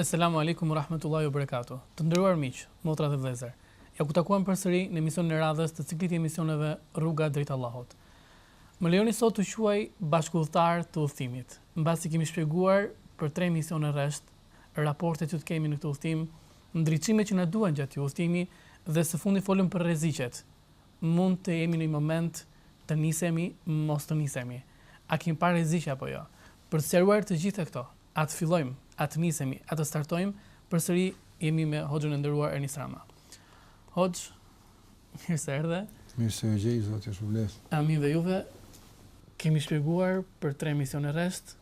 Esselamu Alejkum wa Rahmetullahi wa Berekatuh. Të nderuar miq, motra dhe vëllezër, ja ku u takuam përsëri në emisionin e radhës të ciklit të emisioneve Rruga drejt Allahut. Më lejoni sot t'ju quaj bashkëudhëtar të udhëtimit, mbasi kemi shpjeguar për tre emisione rresht raportet që të kemi në këtë udhëtim, ndriçimet që na duhen gjatë këtij udhëtimi dhe së fundi folëm për rreziqet. Mund të jemi në një moment të nisemi, mos të nisemi. A kemi parë rreziqe apo jo? Për të sqaruar të gjitha këto, A të fillojmë, a të nisemi, a të startojmë, përsëri jemi me Hoxhën e nderuar Ernis Rama. Hoxhë, mirë se erdhe. Mirë se ju gjej, Zoti ju shpërbleftë. Amin dhe juve. Kemi shpjeguar për tre emisione rresht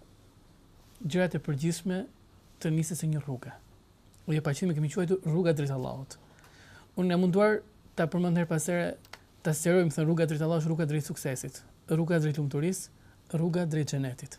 gjërat e përgjithshme të nisjes së një rruge. Dhe jo pa qëllim e kemi quajtur rruga drejt Allahut. Unë jam munduar ta përmend herë pas here, ta sqarojmë se rruga drejt Allahut, rruga drejt suksesit, rruga drejt lumturisë, rruga drejt xhenetit.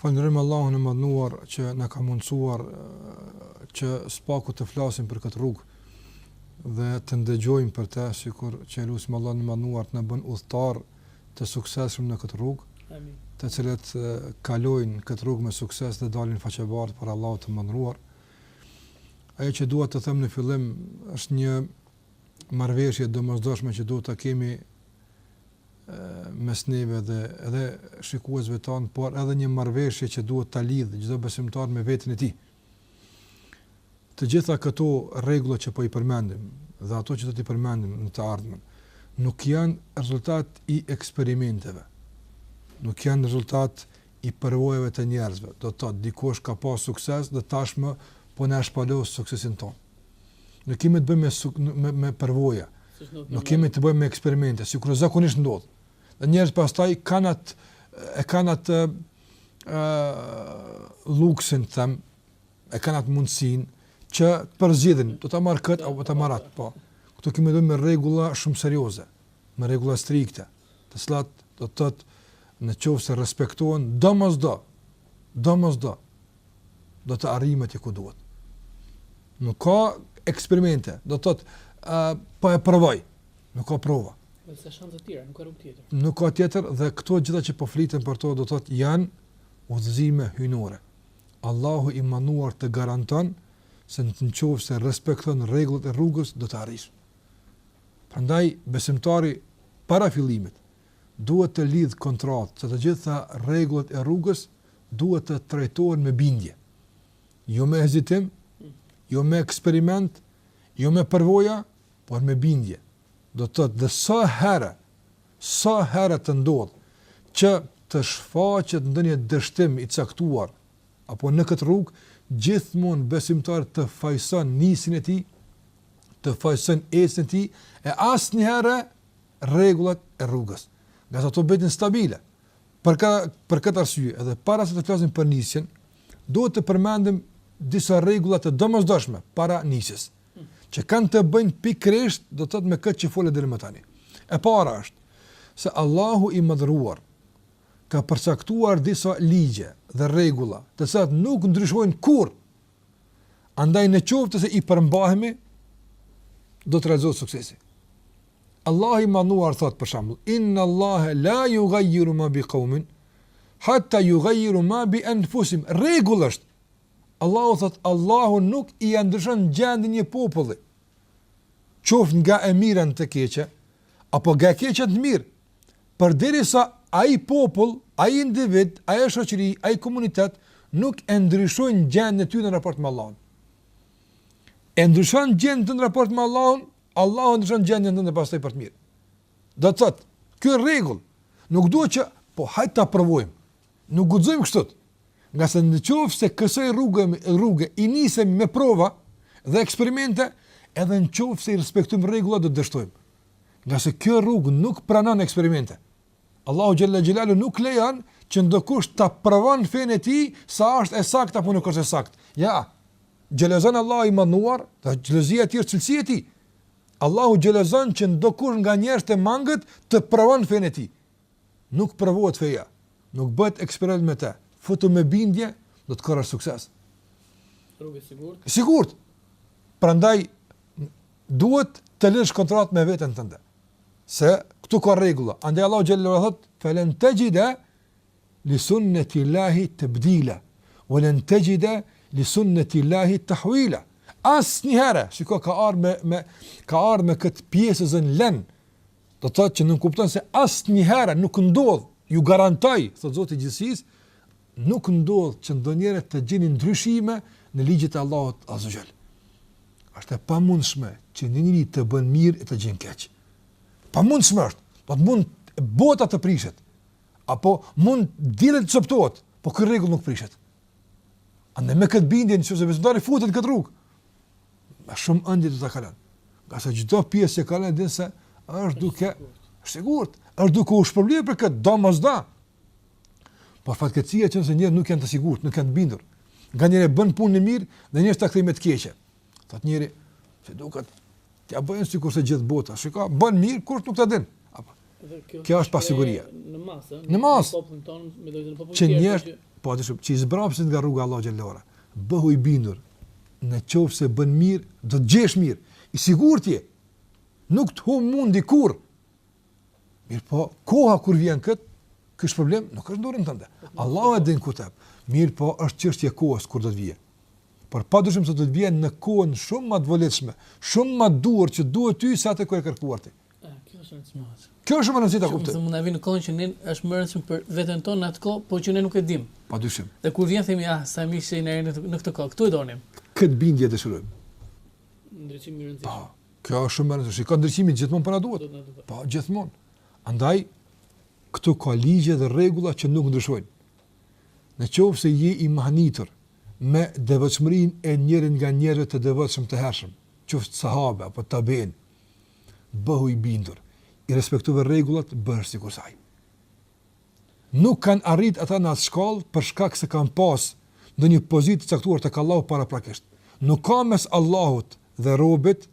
Falënderojmë Allahun e Madhënuar që na ka mundësuar që së paku të flasim për këtë rrugë dhe të ndëgjojmë për të, sikur që lutim Allahun e Madhënuar të na bën udhëtar të suksesshëm në këtë rrugë. Amin. Të cilët kalojnë këtë rrugë me sukses dhe dalin faqebardhë para Allahut të Madhënuar. Ajo që dua të them në fillim është një marrëveshje e domosdoshme që duhet ta kemi mes neve dhe edhe shikuesve tanë, por edhe një marrëveshje që duhet ta lidhë çdo besimtar me veten e tij. Të gjitha këto rregulla që po i përmendim dhe ato që do t'i përmendim në të ardhmen, nuk janë rezultat i eksperimenteve. Nuk janë rezultat i përvojave të njerëzve. Do të thotë dikush ka pasur sukses dhe tashmë po na shpalos suksesin tonë. Nuk kemi të bëjmë me, me, me përvoja, nuk kemi të bëjmë me eksperimente, sikur zakonisht ndodh. Dhe njerëzit pastaj e kanë atë, e kanë atë e, e, luksin, të them, e kanë atë mundësinë, që të përzgjedhin, do ta marr këtë, apo ta marr atë, po. Këtu kemi të bëjmë me rregulla shumë serioze, me rregulla strikte, të cilat do të thotë në qoftë se respektohen, domosdo, domosdo do të arrijmë atje ku duhet. Nuk ka eksperimente, do të thotë, uh, po e provoj, nuk ka prova. Dhe as shanse të tjera, nuk ka rrugë tjetër. Nuk ka tjetër dhe këto të gjitha që po fliten për to, do të thotë, janë udhëzime hyjnore. Allahu i Madhënuar të garanton se në të në qoftë se respekton rregullat e rrugës, do të arrish. Prandaj, besimtari para fillimit, duhet të lidhë kontratë se të gjitha rregullat e rrugës duhet të trajtohen me bindje. Jo me hezitim, jo me eksperiment, jo me përvoja, por me bindje. Do të thotë dhe sa herë, sa herë të ndodhë që të shfaqet ndonjë dështim i caktuar apo në këtë rrugë, gjithmonë besimtari të fajson nisjen e tij, të fajson ecjen e tij e asnjëherë rregullat e rrugës, ngase ato mbeten stabile. Për ka, për këtë arsye, edhe para se të flasim për nisjen, duhet të përmendim disa rregulla të domosdoshme para nisjes, që kanë të bëjnë pikërisht do të thotë me këtë që folëm deri më tani. E para është se Allahu i madhëruar ka përcaktuar disa ligje dhe rregulla, të cilat nuk ndryshojnë kurrë Andaj në qoftë se i përmbahemi, do të realizohet suksesi. Allahu i madhnuar thot për shembull, Inna Allah la jugajjiru ma bi kaumin, hatta jugajjiru ma bi enfusihim. Rregull është. Allahu thot, Allahu nuk ia ndryshon gjendjen një populli. Qoftë nga e mira në të keqe, apo nga e keqja në të mirë. përderisa ai popull, ai individ, ajo shoqëri, ai komunitet nuk e ndryshojnë gjendjen e tyre në raport me Allahun. E ndryshon gjendjen në raport me Allahun, Allahu ndryshon gjendjen tënde pastaj për të mirë. Do të thotë, ky rregull nuk duhet që po hajt ta provojmë. Nuk guxojmë kështu. Ngase në qofë se kësoj rrugë, rrugë i nisemi me prova dhe eksperimente, edhe në qofë se i respektojmë rregullat do të dështojmë. Ngase kjo rrugë nuk pranon eksperimente. Allahu xhelle xhelaluhu nuk lejon që ndokush ta provon fenë e tij sa është e sakt apo nuk është e sakt. Ja, xhelozon Allahu i madhnuar, dhe xhelozia e tij është cilësi e tij. Allahu xhelozon që ndokush nga njerëzit e mangët ta provon fenë e tij. Nuk provohet feja, nuk bëhet eksperiment me të. Futu me bindje, do të korrësh sukses. Rrugë e sigurt. Sigurt. Prandaj duhet të lidhësh kontrat me veten tënde. Se këtu ka rregulla. Andaj Allahu xhelle thot, "Falen tajida li sunnati Allahi tabdila, wa lan tajida li sunnati Allahi tahwila." Asnjëherë, shikoj ka ardhur me me ka ardhur me këtë pjesëzën len Do të thotë që nënkupton se asnjëherë nuk ndodh, ju garantoj, thotë Zoti i gjithësisë, nuk ndodh që ndonjëherë të gjeni ndryshime në ligjet e Allahut azze ve xhel. Është e pamundshme që ndonjëri të bën mirë e të gjen keq. Pamundshme është. Do të mund bota të prishet. Apo mund dielli të coptohet, po ky rregull nuk prishet. Andaj me këtë bindje nëse besimtari futet në këtë rrugë, shumë ëndje do ta kalon. Ngase çdo pjesë që kalon din se është duke sigurt, është duke u shpërblyer për këtë domosdo. Po fatkeqësia që nëse njerëzit nuk janë të sigurt, nuk janë të bindur, nga njëri bën punën e mirë, dhe njëri ta kthejë me të keqe. Thotë njëri, se duket Ja bëjnë sikur se gjithë bota. Shiko, bën mirë kur nuk ta din. Apo. Kjo është pasiguria. Në masë, në masë. Popullin tonë, me do të thënë popullin. Që njerëz, po atë shumë, që zbrapsin nga rruga Allahu xhallahu. Bëhu i bindur. Në qoftë se bën mirë, do të gjesh mirë. I sigurt je. Nuk të humb mundi kur. Mirëpo, koha kur vjen kët, ky është problem, nuk është dorën tënde. Allahu e din ku të. Mirëpo, është çështje kohës kur do të vijë. por padyshim se do të vijë në kohën shumë më të volitshme, shumë më duhur që duhet ty sa atë që ke kërkuar ti. Kjo është rëndësishme. Kjo është shumë rëndësishme ta kuptojmë. Mund na vijë kohën që ne është më rëndësishme për veten tonë atë kohë, por që ne nuk e dimë. Padyshim. Dhe kur vjen themi ah, sa mirë që ne në këtë kohë, këtu e donim. Këtë bindje dëshirojmë. Ndriçimi i rëndësishëm. Po. Kjo është shumë e rëndësishme. Ka ndriçimi gjithmonë po na duhet. Po, gjithmonë. Andaj këtu ka ligje dhe rregulla që nuk ndryshojnë. Në qoftë se je i mahnitur me devotshmërinë e njërit nga njerëzve të devotshëm të hershëm, qoftë sahabe apo tabiin, bëhu i bindur, i respektove rregullat, bëhesh sikur se ai. Nuk kanë arrit ata në atë shkallë për shkak se kanë pas ndonjë pozitë të caktuar tek Allahu paraprakisht. Nuk ka mes Allahut dhe robit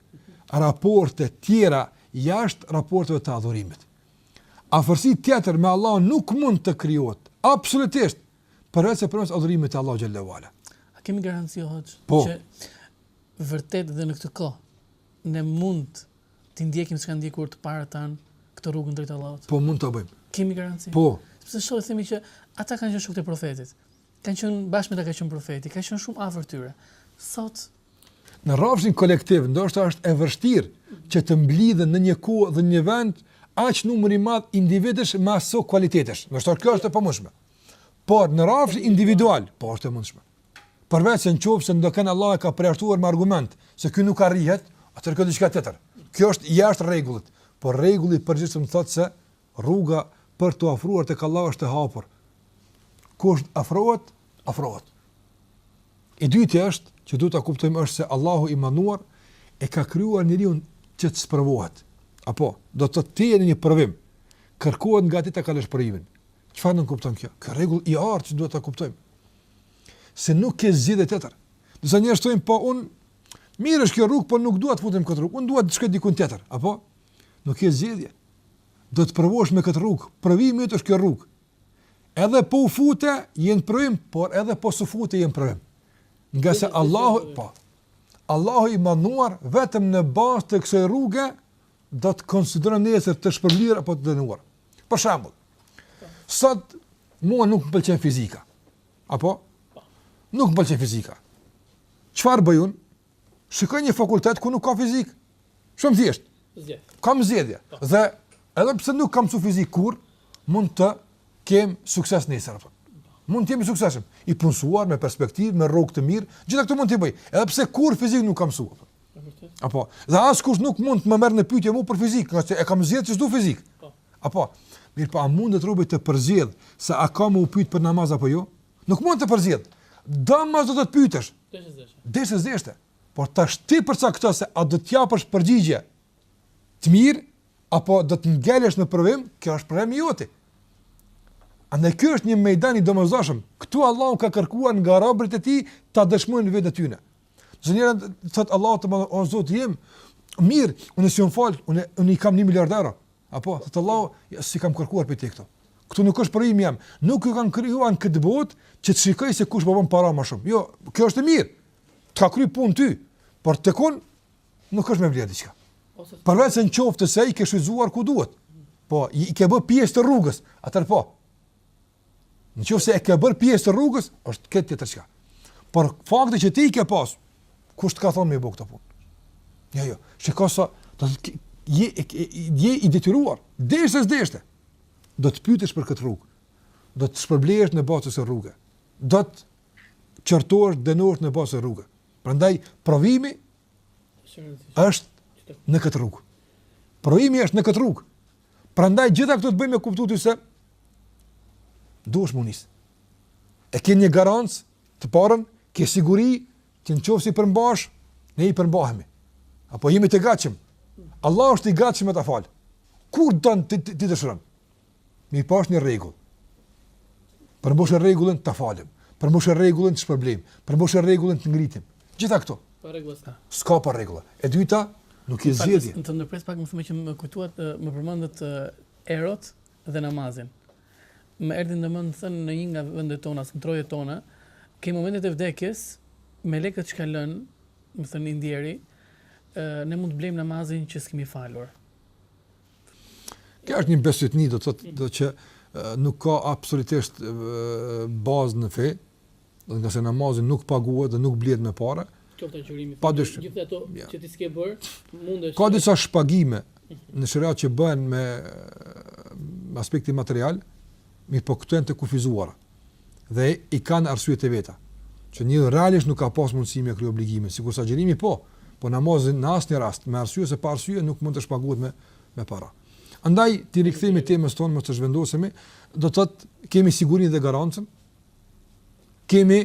raporte tjera jashtë raporteve të adhurimit. Afërsi tjetër me Allahun nuk mund të krijohet, absolutisht, përveçse përmes adhurimit të Allahut xhallahu ala. A kemi garanci o hoxhë po. që vërtet dhe në këtë kohë ne mund të ndjekim siç kanë ndjekur të parët tanë këtë rrugën drejt Allahut? Po mund ta bëjmë. Kemi garanci. Po. Sepse shpesh themi që ata kanë qenë shokët e profetit. Kanë qenë bashkë me ta ka qenë profeti, ka qenë shumë afër tyre. Sot në rrafshin kolektiv ndoshta është e vështirë që të mblidhen në një kohë dhe një vend aq numër i madh individësh me aso kualitetesh. Do të thotë kjo është e pamundshme. Por në rrafshin individual, po është e mundshme. Përveçse nëse dikënd Allahu e ka përjashtuar me argument se ky nuk arrihet, atë kjo diçka tjetër. Kjo është jashtë rregullit, por rregulli i përgjithshëm thotë se Rruga për t'u afruar tek Allahu është e hapur. Kush afrohet, afrohet. E dytja është që duhet ta kuptojmë është se Allahu i madhëruar e ka krijuar njeriu që të sprovohet. Apo do të thotë jemi një provim. Kërkohet nga ti ta kalosh provimin. Çfarë nënkupton kjo? Ky rregull i artë që duhet ta kuptojmë. Se nuk ke zgjidhje tjetër. Disa njerëz thonë po un mirë është kjo rrugë, po nuk dua të futem këtë rrugë. Un dua të shkoj diku tjetër. Apo nuk ke zgjidhje. do të provohesh me këtë rrugë, provimi yt është kjo rrugë. Edhe po u fute, je në provim, por edhe po s'u fute je në provim. Ngase Allahu, po. Allahu i madhëruar vetëm në bazë të kësaj rruge do të konsideron nesër të shpërblyer apo të dënuar. Për shembull, sot mua nuk më pëlqen fizika. Apo? Nuk më pëlqen fizika. Çfarë bëj unë? Shikoj një fakultet ku nuk ka fizikë. Shumë thjesht. Zgjedh. Kam zgjedhje. Po. Dhe edhe pse nuk kam msu fizikë kurrë, mund të kem sukses nesër apo. Mund të jem i suksesshëm, i punësuar me perspektivë, me rrogë të mirë, gjitha këto mund të bëj. Edhe pse kurrë fizikë nuk kam msu. Apo. Dhe askush nuk mund të më merr në pyetje mua për fizikë, ngase e kam zgjedhë që s'du fizikë. Po. Apo. Mirë, pa po, mundet robi të përzgjedh se a ka me u pyet për namaz apo jo? Nuk mund të përzgjedh. Domosdo do të pyetesh. Deshte s'deshte. Deshte s'deshte. Por tash ti përcakto se a do të japësh përgjigje të mirë apo do të ngelesh në provim, kjo është problemi joti. Andaj ky është një mejdan i domosdoshëm. Ktu Allahu ka kërkuar nga robërit e tij ta dëshmojnë vetën e tyre. S'mund t'i thotë Allahut të madh, o Zot jem, mirë, unë s'jam fal, unë unë kam 1 miliard euro. Apo thot Allahu, jo, s'i kam kërkuar prej ti këto. Këtu nuk është provimi jem. Nuk ju kam krijuar në këtë botë që të shikoj se kush po bën para më shumë. Jo, kjo është e mirë. Të ka kry punë ty, por të kun nuk është më vlerë diçka. Përveçse në qoftë se i ke shfrytëzuar ku duhet. Po, i ke bë pjesë të rrugës, atër po. Në qoftë se e ke bërë pjesë të rrugës, është krejt tjetër çka. Por fakti që ti i ke pasë, kush të ka thonë me i bo këto punë? Jo, jo, që ka sa, të të je, je i detyruar, deshte s'deshte, do të pytesh për këtë rrugë, do të shpërblehesh në bazë kësaj rruge, do të qortohesh, dënohesh në bazë kësaj rruge. Prandaj, provimi është në këtë rrugë. Provimi është në këtë rrugë. Prandaj gjitha këto të bëjnë me kuptu ty se duhesh me u nis. E ke një garancë të parën, ke siguri që në qoftë se i përmbahesh, ne i përmbahemi. Apo jemi të gatshëm. Allah është i gatshëm me të falë. Kurdo që ti dëshiron? Me e pas një rregull. Përmbushe rregullin të falim. Përmbushe rregullin të shpërblim. Përmbushe rregullin të ngritim. Gjitha këto. Pa rregulla. S'ka pa rregulla. E dyta, nuk e zgjidhje. Të ndërpres pak me thonë që më kujtuat, më përmendët eurot dhe namazin. Më erdhi në mend thënë në një nga vendet tona, në trojet tona, ke momentet e vdekjes, me lekët që ka lënë, me thënë i ndjeri, ne mund të blejmë namazin që s'kemi falur. Kjo është një besëtytni, do të thotë, do që nuk ka absolutisht bazë në fe, Do të thotë se namazi nuk paguhet dhe nuk blihet me para, qoftë agjërimi, pa dyshim. Gjithë ato ja. që ti s'ke bërë, mundesh. Ka disa shpagime në shariat që bëhen me me aspektin material, mirëpo këto janë të kufizuara. Dhe i kanë arsyet e veta që një realisht nuk ka pas mundësi me kry obligimin, sikurse agjërimi po, po namazin në asnjë rast, me arsye ose pa arsye nuk mund të shpaguhet me, me para. Andaj, t'i rikthehemi temës tonë, mos të zhvendosemi, do të thotë kemi sigurinë dhe garancën, kemi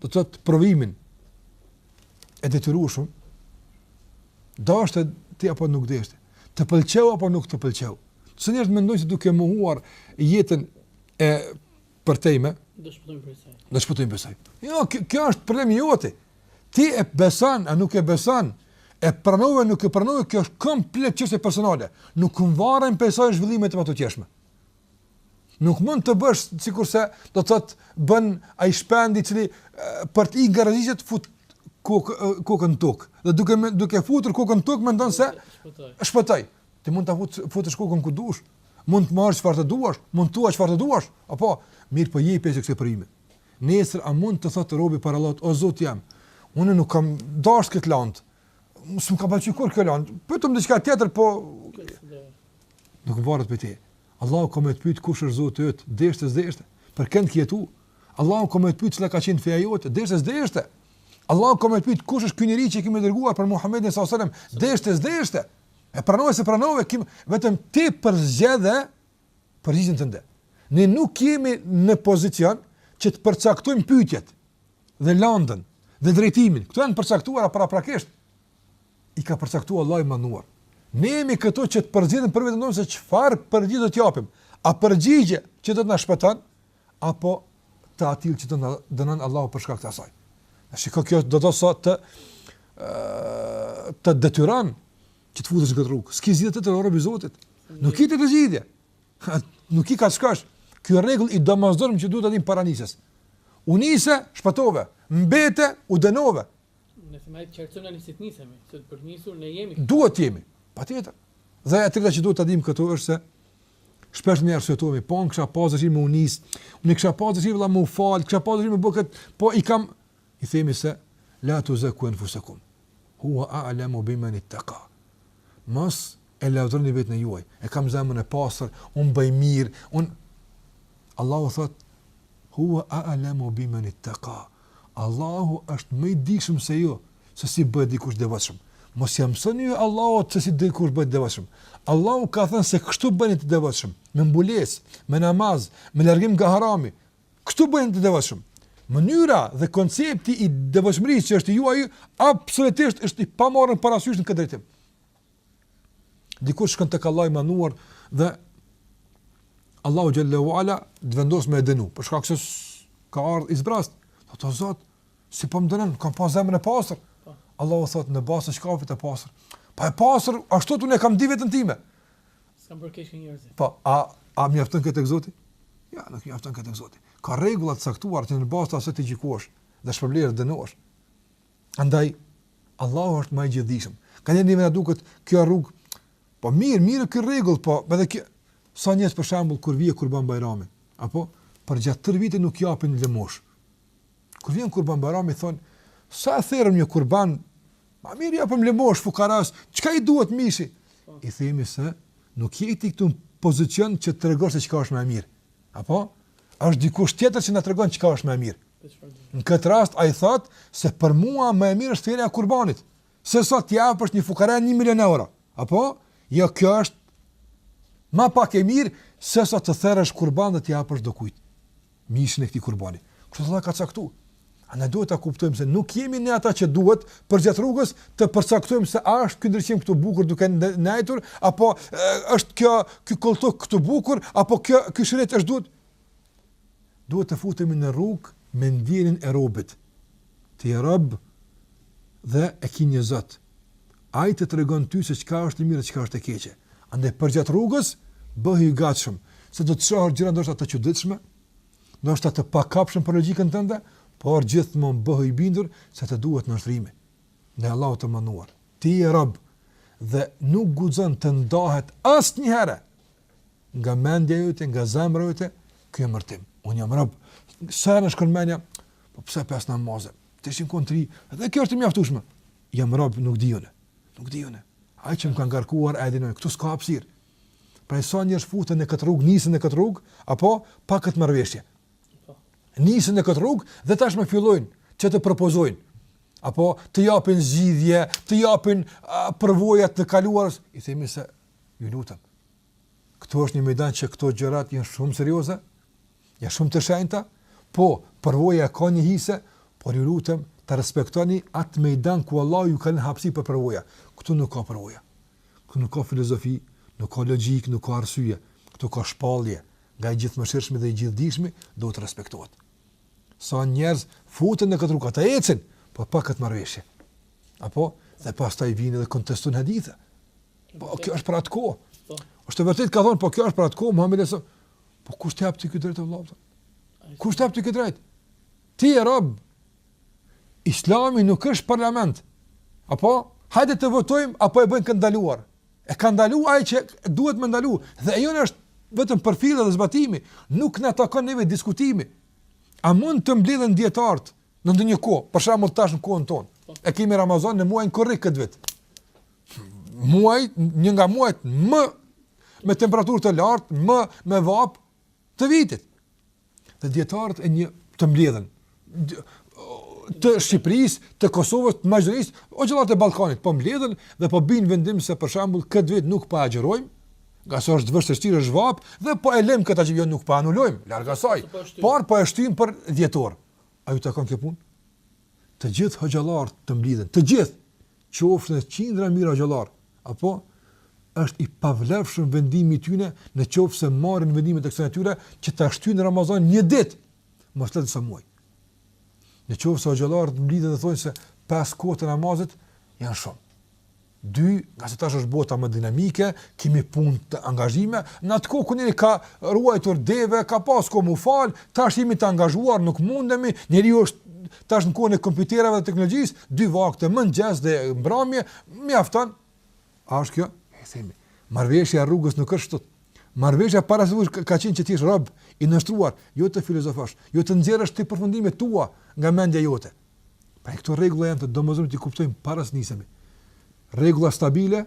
do të thotë provimin e detyrueshëm deshte ti apo nuk deshte të pëlqeu apo nuk të pëlqeu se njerëzit mendojnë se duke mohuar jetën e përtejme do shpëtojmë prej saj do shpëtojmë prej saj jo kjo është problemi jote ti e beson a nuk e beson e pranove nuk e pranove kjo është komplet çështje personale nuk varen prej saj zhvillimet e mëtutjeshme Nuk mund të bësh sikurse do të thotë bën ai shpend i cili për të ikë rreziqeve fut kokë kokën n'tokë. Dhe duke me, duke futur kokën n'tokë mendon se shpëtoi. Ti mund ta fut futësh kokën ku dush. Mund të marrësh çfarë të duash, mund të thuash çfarë të duash, apo mirëpo jep pesë këto provime. Nesër a mund të thotë robi para Allahut, o Zoti jem. Unë nuk kam dashur këtë landë. S'më ka pëlqyer kurrë kjo landë. Pyetmë diçka tjetër, po Nuk varet prej teje. Allahu ka me të pyet kush është Zoti yt, deshte s'deshte. Për kënd ke jetu. Allahu ka me të pyet cila ka qenë feja jote, deshte s'deshte. Allahu ka me të pyet kush është ky njeri që kemi dërguar për Muhamedit sallallahu alajhi wasallam, deshte s'deshte. E pranove s'e pranove, kemi, vetëm ti përzgjedh përgjigjen tënde. Ne nuk jemi në pozicion që të përcaktojmë pyetjet dhe landën dhe drejtimin. Këto janë të përcaktuara paraprakisht. i ka përcaktuar Allahu i Madhëruar. Ne jemi këtu që të përzgjedhim për veten se çfarë përgjigje do të japim. A përgjigje që do të na shpëton apo të atillë që do na dënon Allahu për shkak të asaj. Ashiqare kjo do të thotë se të të detyron që të futesh në këtë rrugë. S'ke zgjidhje tjetër rob i Zotit. Nuk ke tjetër zgjidhje. Nuk ke kah shkon. Ky rregull i domosdoshëm që duhet ta dimë para nisjes. U nise, shpëtove. Mbete, u dënove. Nëse më e qartëson ani se të nisemi, se të nisur ne jemi. Duhet të jemi. Patjetër. Dhe e treta që duhet ta dimë këtu është se shpesh ne arsyetohemi, po unë kisha pas dëshirë me u nis, unë kisha pas dëshirë vëlla me u fal, kisha pas dëshirë me bë kët, po i kam i themi se la tu zaku anfusakum. Huwa a'lamu biman ittaqa. Mos E lavdëroni veten e juaj. E kam zemrën e pastër, unë bëj mirë, unë Allahu thot: "Huwa a'lamu biman ittaqa." Allahu është më i dijshëm se ju se si bëhet dikush i devotshëm. Mos ia mësoni ju Allahut se si dikush bëhet i devotshëm. Allahu ka thënë se kështu bëheni të devotshëm, me mbulesë, me namaz, me largim nga harami. Kështu bëheni të devotshëm. Mënyra dhe koncepti i devotshmërisë që është i juaj absolutisht është i pamarrë parasysh në këtë drejtim. Dikush shkon tek Allahu i madhëruar dhe Allahu xhelle ue ala të vendos me e dënu, për shkak se ka ardhur i zbrast. Po thot o Zot, si po më dënon, kam pas zemrën e pastër. Po. Allahu thot në bazë të çkafit e pastër. Po e pastër, ashtu unë kam ndi veten time. S'kam bërë keq me njerëz. Po, a a mjafton këtë tek Zoti? Ja, nuk mjafton kjo tek Zoti. Ka rregulla të caktuara që në bazë të asaj të gjykohesh dhe shpërblehesh dënohesh. Andaj, Allahu është ma i gjithdijshëm. Ka njerë një me na duket kjo rrugë, po mirë, mirë kjo rregullë, po edhe kjo... Sa njerëz për shembull kur vjen kurban bajrami, apo përgjatë tërë vitit nuk japin lëmosh. Kur vjen kurban bajrami, thonë, sa e therrim një kurban, ma mirë japim lëmosh fukaras, çka i duhet mishi? I themi se nuk jeti këtu në pozicion që të tregosh se çka është ma mirë. Apo? A është dikush tjetër që na tregon çka është më e mirë? Në këtë rast ai thotë se për mua më e mirë është therja e kurbanit. Se sa t'i japësh një fukarai 1 milion euro. Apo? Jo, kjo është më pak e mirë se sa të therrësh kurban dhe t'i japësh dokujt mishin e këtij kurbani. Kështu thotë ka caktu. A ne duhet ta kuptojmë se nuk jemi ne ata që duhet përgjatë rrugës të përcaktojmë se a është ky ndriçim këtu bukur duke ndajtur apo është kjo ky kolltuk këtu bukur apo kjo ky shirit është duhet duhet të futemi në rrugë me ndjenjën e robit ti je rob dhe e ki një zot ai të tregon ty se çka është e mirë çka është e keqe andaj përgjatë rrugës bëhu i gatshëm se do të shohësh gjëra ndoshta të çuditshme ndoshta të pakapshëm për logjikën tënde, por gjithmonë bëhu i bindur se të duhet nënshtrimi ndaj Allahut të madhëruar. Ti je rob dhe nuk guxon të ndahet asnjëherë nga mendja jote, nga zemra jote ky emërtim. Unë jam rob. Sa na shkon mendja, po pse pesë namaze? Të ishin kon tri, dhe kjo është e mjaftueshme. Jam rob, nuk di unë. Nuk di unë. Ai që më ka ngarkuar, ai din, këtu s'ka hapësirë. Pra sa njerëz futen në këtë rrugë, nisen në këtë rrugë, apo pa këtë marrëveshje. Nisen në këtë rrugë dhe tashmë fillojnë që të propozojnë apo të japin zgjidhje, të japin përvoja të së kaluarës, i themi se ju lutem. Këtu është një mejdan që këto gjërat janë shumë serioze, janë shumë të shenjta, po përvoja ka një hise, por ju lutem të respektoni atë mejdan ku Allah ju ka lënë hapsi për përvoja. Këtu nuk ka përvoja. Këtu nuk ka filozofi, nuk ka logjikë, nuk ka arsye, këtu ka shpallje nga i gjithëmëshirshmi dhe i gjithëdijshmi, duhet të respektohet. Sa njerëz futen në këtë rrugë, ata ecin, po pa këtë marrëveshje. Apo dhe pastaj vijnë dhe kontestojnë hadithe. Po kjo është për atë kohë. Po. Është vërtet ka thonë, po kjo është për atë kohë, Muhamedi sa. Po kush ta jep ty këtë të drejtë vëlla? Kush ta jep ty këtë të drejtë? Ti je rob. Islami nuk është parlament. Apo, hajde të votojmë, apo e bëjnë, e kan ndaluar. E ka ndalu ai që duhet me ndalu, dhe e jonë është vetëm përfillje dhe zbatimi, nuk na takon neve diskutimi. A mund të mbledhen dijetarët në ndonjë kohë, për shembull tash në kohën tonë. E kemi Ramazan në muajin korrik këtë vit. Muaj, një nga muajt më me temperaturë të lartë, më me vapë, të vitit. Dhe dijetarët e një të mbledhen, të Shqipërisë, të Kosovës, të Maqedonisë, hoxhallarët e Ballkanit, po mbledhen dhe po bin vendim se për shambull këtë vit nuk po e agjërojmë, ngase është vështirë është vapë, dhe po e lem këtë agjerim, jo nuk po e anulojmë, larg asaj, por po e shtym për dhjetor. A ju takon kjo punë? Të gjithë hoxhallarët të mbledhen, të gjithë, qofshin edhe qindra mijëra hoxhallarë, apo, është i pavlefshëm vendimi i tyre në qoftë se marrin vendime të kësaj natyre që ta shtyjnë Ramazan një ditë, mos flet sa muaj. Në qoftë se hoxhallarët mblidhen dhe thonë se pesë kohë të namazit janë shumë. Dy, ngase tash është bota më dinamike, kemi punë dhe angazhime, në atë kohë kur ka ruajtur deve, ka pas kohë me u falë, tash jemi të angazhuar, nuk mundemi, njeriu është Tash në kohën e kompjuterave dhe teknologjisë, dy vakte mëngjes dhe mbrëmje mjafton. A është kjo? E themi. Marrveshja e rrugës nuk është ashtu. Marrveshja para se të ka qenë që ti je rob i nënshtruar, jo të filozofosh, jo të nxjerrësh ti përfundimet tua nga mendja jote. Pra këto rregulla janë të domosdoshme t'i kuptojmë para se nisemi. Rregulla stabile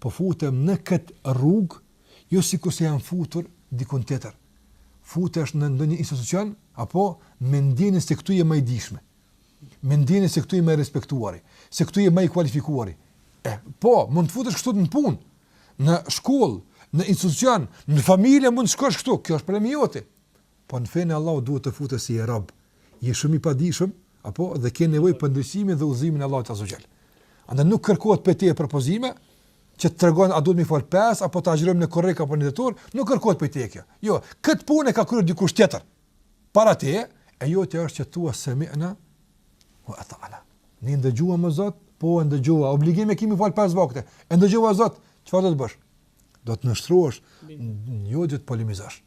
Po futem në këtë rrugë, jo sikurse jam futur dikund tjetër. Futesh në ndonjë institucion, apo, me ndjenjën se këtu je më i dijshmi. Me ndjenjën se këtu je më i respektuari, se këtu je më i kualifikuari. E, po, mund të futesh kështu në punë, në shkollë, në institucion, në familje mund të shkosh këtu, kjo është problemi joti. Po në fenë e Allahut duhet të futesh si rob, je shumë i padijshëm, apo dhe ke nevojë për ndriçimin dhe udhëzimin e Allahut azze ve xhel. Andaj nuk kërkohet prej teje propozime që të tregojsh a duhet mi fal pesë apo ta agjërojmë në korrik apo në dhjetor, nuk kërkohet prej teje kjo. Jo, kët punë ka kryer dikush tjetër. Para teje, e jotja është që thua sami'na wa ata'na. Ne ndëgjuam o Zot, po e ndëgjova, obligim e ke mi fal pesë vakte. E ndëgjova Zot, çfarë do të bësh? Do të nënshtrohesh, jo do të polemizosh.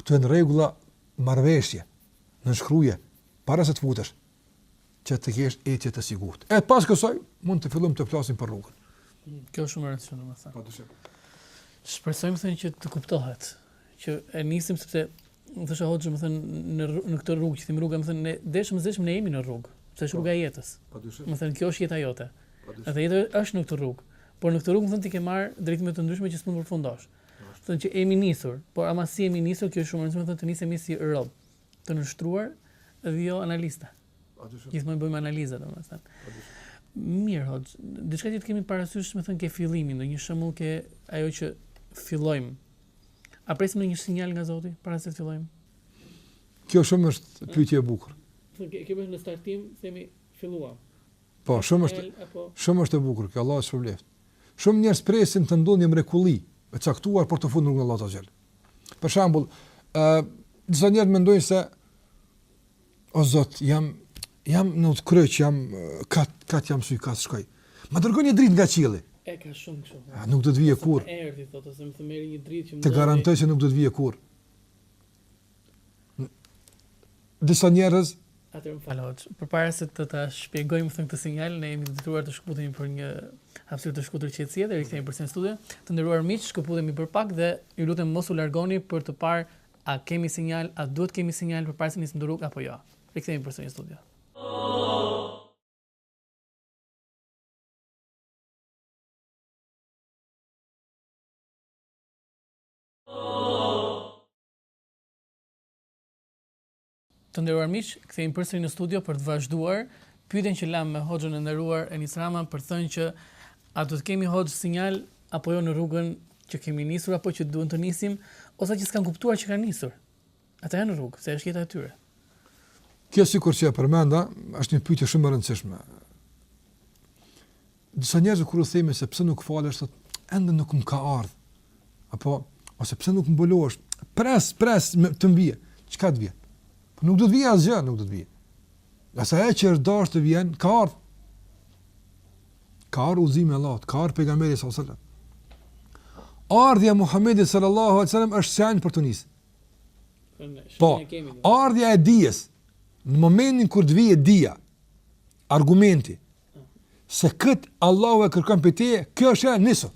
Këtu janë rregulla marrëveshje, nënshkruaji para se të futesh që të kesh ecje të sigurt. E pas kësaj mund të fillojmë të flasim për rrugën. Kjo është shumë e rëndësishme domethënë. Padyshim. Shpresoj domethënë që të kuptohet që e nisim sepse më thosha hoxhë më thënë në në këtë rrugë, themi rrugë, domethënë ne deshëm s'deshëm ne jemi në rrugë, sepse është rruga e jetës. Padyshim. Domethënë kjo është jeta jote. Padyshim. Dhe jeta është në këtë rrugë. Por në këtë rrugë domethënë ti ke marrë drejtime të ndryshme që s'mund të përfundosh. Domethënë që jemi nisur, por ama si jemi nisur, kjo është shumë e rëndësishme, domethënë të nisemi si rob, të nënshtruar dhe jo analista. Padyshim. Gjithmonë bëjmë analiza, domethënë. Padyshim. Mirë, hoxhë, diçka që të kemi parasysh, domethënë ke fillimi, ndonjë shembull ke ajo që fillojmë. A presim një sinjal nga Zoti para se të fillojmë? Kjo shumë është pyetje e bukur. Ke ke në startim themi filluam. Po, shumë është. Shumë është e bukur, që Allahu të shpërbleftë. Shumë njerëz presin të ndodhë një mrekulli e caktuar për t'u furru nga Allahu Azze ve Xhel. Për shembull, ë disa njerëz mendojnë se o Zot, jam jam në udhëkryq, jam ka t' ka t' jam s'di ka t'shkoj. Ma dërgo një dritë nga qielli. E ka shumë kështu. Nuk do të vijë kurrë. Erdhi thotë se më thëmeri një dritë që më. Të garantoj se nuk do të vijë kurrë. disa njerëz Atëherë më fal hoxhë, përpara se të ta shpjegojmë domethënë këtë sinjal, ne jemi të detyruar të shkëputemi për një hapësirë të shkurtër qetësie dhe rikthehemi përsëri në studio. Të nderuar miq, shkëputemi për pak dhe ju lutem mos u largoni për të parë a kemi sinjal, a duhet kemi sinjal përpara se nisim një rrugë apo jo. Rikthehemi përsëri në studio. Të nderuar miq, kthehemi përsëri në studio për të vazhduar pyetjen që lamë me Hoxhën e nderuar Enis Rama për të thënë që a do të kemi Hoxhë sinjal apo jo në rrugën që kemi nisur apo që duhen të nisim ose që s'kanë kuptuar që kanë nisur. Ata janë në rrugë, se është jeta e tyre. Kjo sikur që e përmenda, është një pyetje shumë e rëndësishme. Disa njerëz kur u themi se pse nuk falesh, thotë, ende nuk më ka ardhur. Apo ose pse nuk mbulohesh? Pres, pres me të më vijë. Çka të vjen? Po nuk do të vijë asgjë, nuk do të vijë. Ngase ajo që është dashtë të vjen, ka ardhë. Ka ardhë udhëzimi i Allahut, ka ardhë pejgamberi s.a.s. Ardhja e Muhammedit s.a.s. është shenjë për të nisë. Po, ardhja e dijes, në momentin kur të vijë dija, argumenti, se këtë Allahu e kërkon prej teje, kjo është nisu.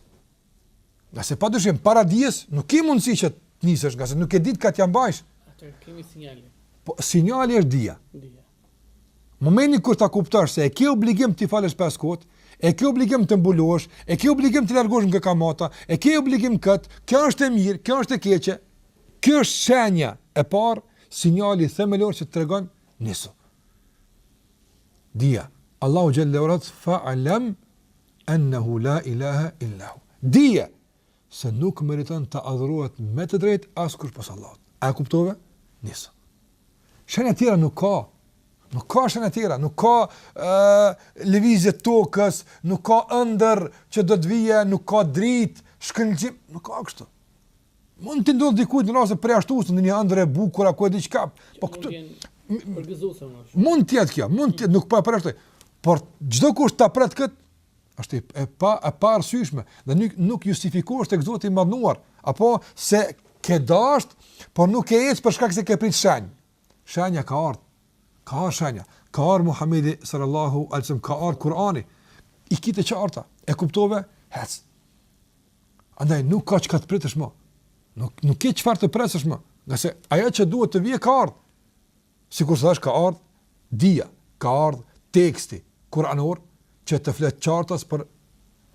Ngase padyshim, para dijes, nuk ke mundësi që të nisësh, ngase nuk e ditë ka t'ia mbajsh. Atëherë, kemi sinjalin. Po, sinjali është dija. Dija. Momentin kur ta kuptosh se e ke obligim t'i falësh pesë kohët, e ke obligim të mbulohesh, e ke obligim të largohesh nga kamata, e ke obligim këtë, kjo është e mirë, kjo është e keqe. Kjo është shenja e parë, sinjali themelor që të tregon nisu. Dija, Allahu xhel-le urdhëron fa alam ennehu la ilaha illa hu. Dije, se nuk meriton të adhurohet me të drejtë askush pos Allahut. A e kuptove? Nisu. Shenja tjera nuk ka. Nuk ka shenja tjera, nuk ka uh, lëvizje tokës, nuk ka ëndërr që do të vijë, nuk ka dritë, shkëlqim, nuk ka kështu. Mund t'i ndodhë dikujt në raste përjashtuese ndonjë ëndërr e bukur, apo e diçka, po këtu... Mund të jetë kjo, mund të jetë, nuk po e përjashtoj. Por, çdokush ta pret këtë, është e, e pa e paarsyeshme dhe nuk nuk justifikohet tek Zoti i madhëruar, apo se ke dasht, por nuk ke ecë për shkak se ke prit shenjë. Shenja ka ardhur. Ka ardhur shenja. Ka ardhur Muhamedi sallallahu alaihi wasallam, ka ardhur Kurani. I ke të qarta. E kuptove? Ec. Andaj nuk ka çka të pritësh më. Nuk nuk ke çfarë të presësh më, ngase ajo që duhet të vijë ka ardhur. Sikurse thashë ka ardhur dija, ka ardhur teksti kuranor që të flet qartas për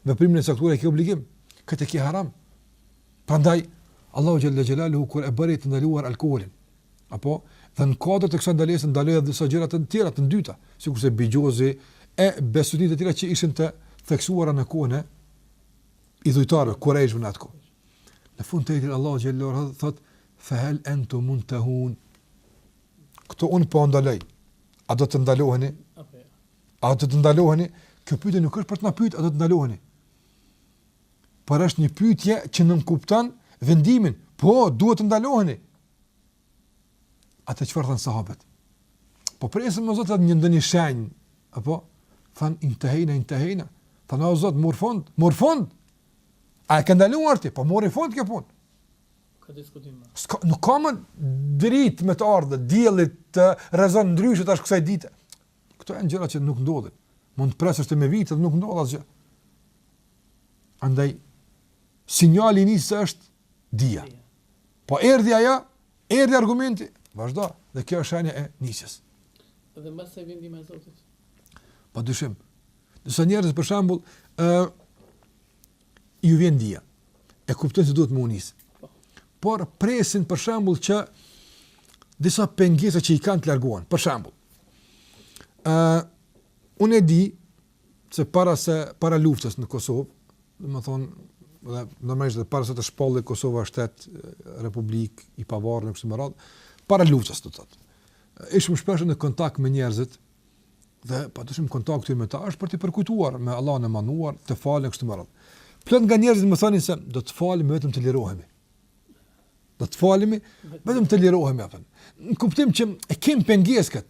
veprimin e caktuar e ke obligim, këtë e ke haram. Prandaj Allahu xhalla xhelalu kur e bëri të ndaluar alkoolin, apo dhe në kuadër të kësaj ndalese ndaloi edhe disa gjëra të tjera të ndyta, sikurse bixhozi e bestytni e tjera që ishin të theksuara në kohën e idhujtarëve kurejshëve në atë kohë. Në fund të ajetit Allahu xhel-le xhelaluhu thotë fa hal antum muntahun. Këtu unë po ndaloj. A do të ndaloheni? A do të ndaloheni? Kjo pyetje nuk është për të na pyet a do të ndaloheni. Por është një pyetje që nënkupton vendimin, po duhet të ndaloheni. Atëherë çfarë thanë sahabët? Po presim mos Zoti na jep ndonjë shenjë, apo thanë intehejna intehejna. Thanë o Zot mori fund, mori fund. A e ke ndaluar ti? Po mori fund kjo punë. S'ka diskutim. S'ka, nuk ka më dritë me të ardhë, dielli të rrezon ndryshe tashtë kësaj dite. Këto janë gjëra që nuk ndodhin. Mund të presësh ti me vitë dhe nuk ndodh asgjë. Andaj, sinjali i nisjes është dija. Po erdhi ajo, erdhi argumenti, vazhdo. Dhe kjo është shenja e nisjes. Dhe mos e vë në dyshim, me Zotit. Po dyshim, Disa njerëz për shembull, ë uh, ju vjen ideja. E kuptojnë se duhet me nis. Por presin për shembull që disa pengesa që i kanë të largohen. Për shembull, ë uh, unë e di se para se para luftës në Kosovë, domethënë dhe normalisht dhe para se të shpallej Kosova shtet republik i pavarur në këtë merat, para luftës do të thotë. Ishim shpesh në kontakt me njerëzit Dhe padyshim kontakti me ta është për të përkujtuar me Allahun e madhëruar, të falen e kështu me radhë. Plot nga njerëzit më thonin se do të falemi vetëm të lirohemi. Do të falemi vetëm të lirohemi apo. Në kuptim që e kem pengesë kët.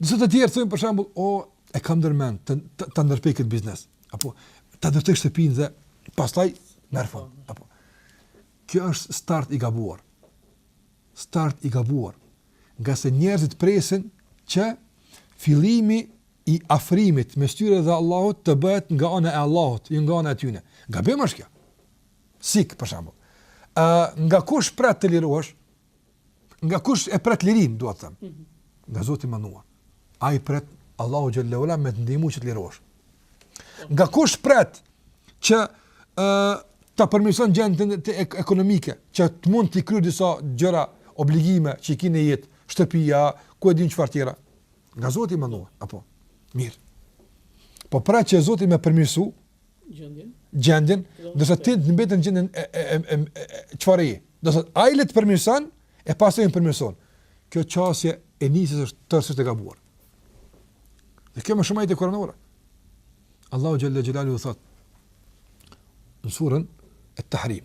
Disa të tjerë thonë për shembull, o e kam ndërmend të të, të ndërprej kët biznes. Apo ta ndërtoj shtëpinë dhe pastaj merr fund. Apo. Kjo është start i gabuar. Start i gabuar. ngase njerëzit presin që fillimi i afrimit mes tyre dhe Allahut të bëhet nga ana e Allahut, jo nga ana e tyre. Gabim është kjo. Sik për shembull. Ë uh, nga kush pret të lirohesh? Nga kush e pret lirinë, dua të them. Mhm. Nga Zoti i madhëruar. A e pret Allahu xhele ue ala me të ndihmu që të lirohesh. Nga kush pret që ë ta përmirëson gjendjen ekonomike, që të mund t'i kryejsh disa gjëra, obligime që i ke në jetë, shtëpia, ku e di çfarë tjera. Nga Zoti i madhëruar, apo. Mirë. Po pret që Zoti me përmirësu, gjendjen, gjendjen, ndërsa ti të mbetesh në gjendjen e e e çfarë je. Do të thotë ai le të përmirëson e pastaj unë përmirësoj. Kjo çështje e nisës është tërësisht e gabuar. Dhe kjo në shumë ajete kuranore. Allahu Xhele Xhelaluhu thot në suren Et-Tahrim.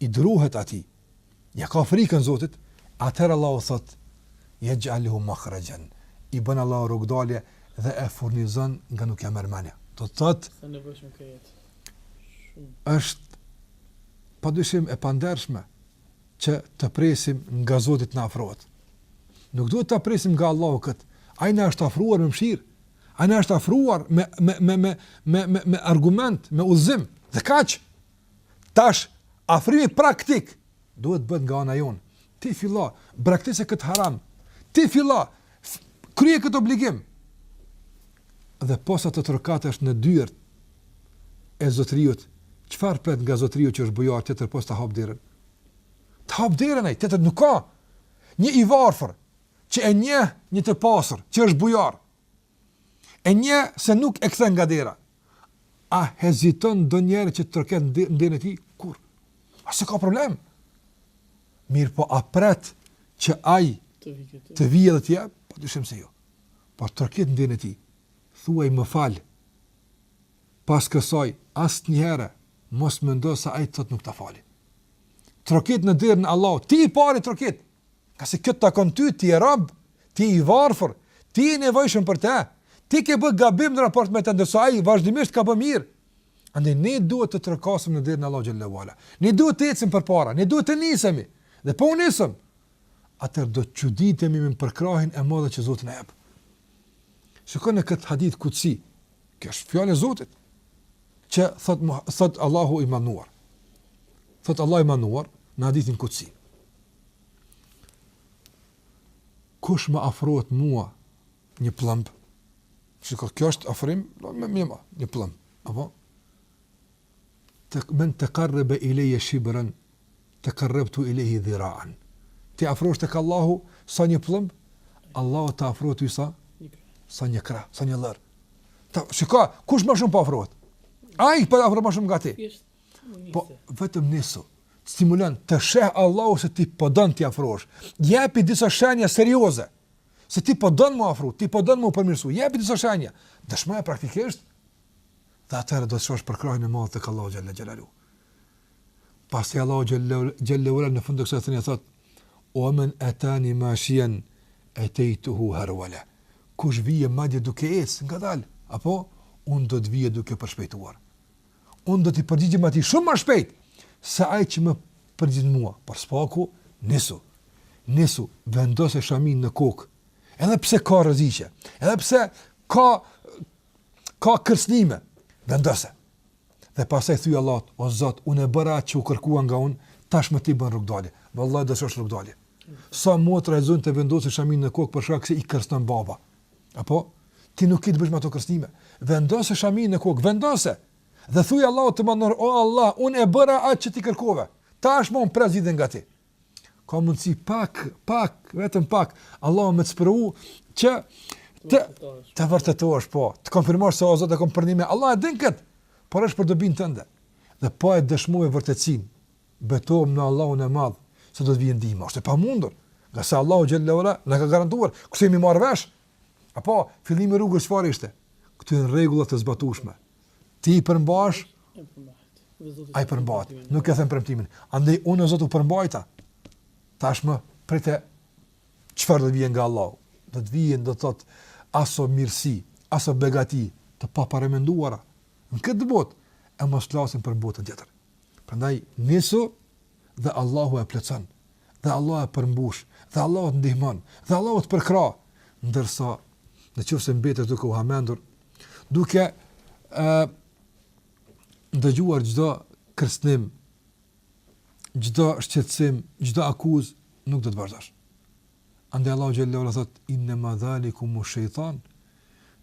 i druhet atij, ja ka frikën Zotit, atëherë Allahu thotë, Yaj'al lahu makhrajan, i bën Allahu rrugëdalje dhe e furnizon nga nuk ja merr mendja. Do të thotë, sa nevojshëm ka jetë. Është padyshim e pandershme që të presim nga Zoti të na afrohet. Nuk duhet ta presim nga Allahu kët. Ai na është afruar me mëshirë. Ai na është afruar me me me me me me, me argumente, me udhëzim. Dhe kaq. Tash, afrimi praktik, duhet bëhet nga ana jonë. Ti fillo, braktise këtë haram. Ti fillo, kryeje këtë obligim. Dhe posa të trokatësh në dyert e zotëriut, çfarë pret nga zotëriu që është bujar tjetër pos ta hapë derën? Ta hap derën e, tjetër nuk ka. Një i varfër, që e njeh një të pasur, që është bujar. E një se nuk e kthen nga dera. A heziton ndonjëherë që të troket në derën e tij? Kurrë. Edhe pse ka problem? Mirëpo a pret që ai të vijë dhe të jep? Pa dyshim se jo. Por trokit në derën e tij. Thuaj më fal. Pas kësaj asnjëherë mos mendo se ai të nuk ta fali. Trokit në derën e Allahut. Ti i pari trokit. Ngase kjo të takon ty, ti je rob, ti je i varfër, ti i nevojshëm për te, ti ke bë gabim në raport me te, ndërsa ai vazhdimisht ka bë mirë. Andaj ne duhet të trokasim në derën e Allahut xhelle ue ala. Ne duhet të ecim përpara, ne duhet të nisemi. Dhe po u nisëm, atëherë do të çuditemi me përkrahjen e madhe që Zoti na jep. Shikoni këtë hadith kutsi, Kjo është fjalë e Zotit që thot thot Allahu i madhëruar. Thot Allahu i madhëruar në hadithin kutsi. Kush më afrohet mua një pëllëmbë? Shikoni, kjo është afrim, do më më më një pëllëmbë. Apo të men tekarrebe ilejje shibren taqarrabtu ilejhi dhira'an. Ti afrohesh tek Allahu sa një pëllëmbë, Allahu të afrohet ty sa sa një krah, sa një llërë. Tash shiko, kush më shumë po afrohet? Ai po afrohet më shumë nga ti. Po vetëm nisu stimulon të sheh Allahu se ti po don t'i afrohesh. Jepi disa shenja serioze se ti po don me u afru, ti po don me u përmirësu. Jepi disa shenja. Dëshmoje praktikisht dhe atëherë do të shosh përkrahjen e madhe të Allahu xhalla xhelalu. Pastaj Allahu xhelle uala në fund të kësaj thënie thotë: "Ue men atani mashiyan ataytuhu harwala." Kush vije madje duke ecë ngadalë, apo unë do të vije duke përshpejtuar. Unë do të përgjigjem atij shumë më shpejt se ai që më përgjigj mua. Por spaku nisu. Nisu vendose shamin në kokë. Edhe pse ka rreziqe, edhe pse ka ka kërcënime, vendose. Dhe pastaj thuj Allahut, O Zot, unë e bëra atë që u kërkua nga unë, tashmë ti bën rrugëdalje. Vallahi do të shohësh rrugëdalje. Sa motra hezitojnë të vendosin shaminë në kokë për shkak se i kërcënon baba. Apo ti nuk ki të bësh me ato kërcënime. Vendose shaminë në kokë, vendose. Dhe thuj Allahut të madhëruar, O Allah, unë e bëra atë që ti kërkove. Tashmë unë pres zgjidhje nga ti. ka mundësi pak, pak, vetëm pak, Allahu me të sprovu, që të, të vërtetosh, po, të konfirmosh se o Zot e kom përnjime, Allahu e din këtë, por është për dobinë tënde. Dhe po e dëshmove vërtetësinë, betohem në Allahun e madh, se do të vijë ndihma, është e pamundur, ngase Allahu xhelle ue ala na ka garantuar, kështu jemi marrë vesh, apo, fillimi i rrugës çfarë ishte, këto janë rregulla të zbatushme, Ti i përmbahesh? Ai i përmbahet. Nuk e then premtimin. Andaj, unë o Zot u përmbajta. Tashmë prite çfarë do të vijë nga Allahu. Do të vijnë do të thotë aso mirësi, aso begati të paparamenduara. Në këtë botë, e mos flasim për botën tjetër. Prandaj, nisu dhe Allahu e plotëson dhe Allahu e përmbush dhe Allahu të ndihmon dhe Allahu të përkrah ndërsa në qoftë se mbetesh duke u hamendur duke ndëgjuar çdo kërcënim çdo shqetësim çdo akuzë nuk do të vazhdosh andaj Allahu xhel-le ue ala thot inna ma zalikum shaytan